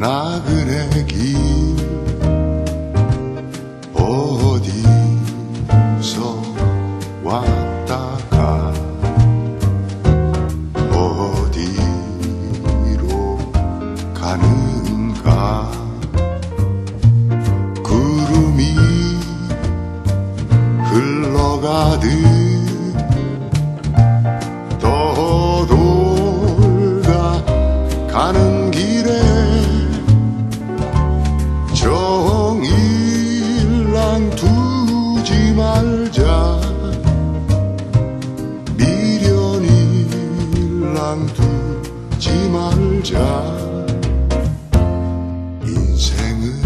나그네 길 어디서 왔다가 어디로 가는가? 구름이 흘러가듯 미련일랑 두지 말자. 인생은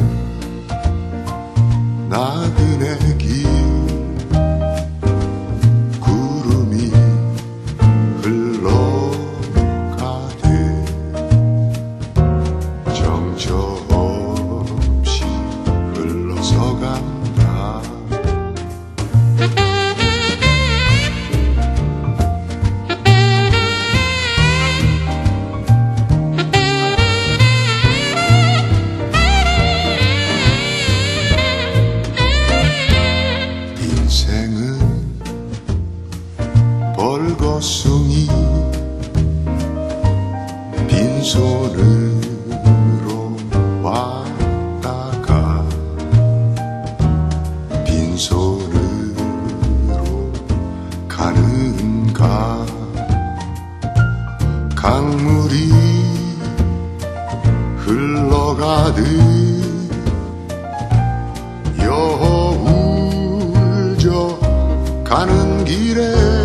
나그네 벌거숭이 빈손으로 왔다가 빈손으로 가는가? 강물이 흘러가듯 가는 길에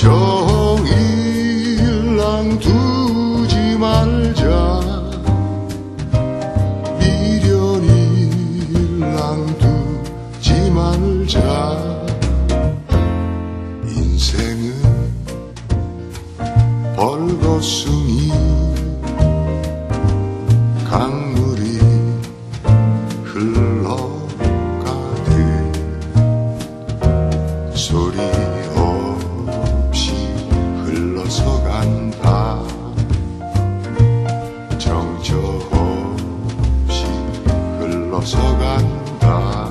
정일랑 두지 말자. 미련일랑 두지 말자. 인생은 벌거숭이 강물이 흘러 So God. da.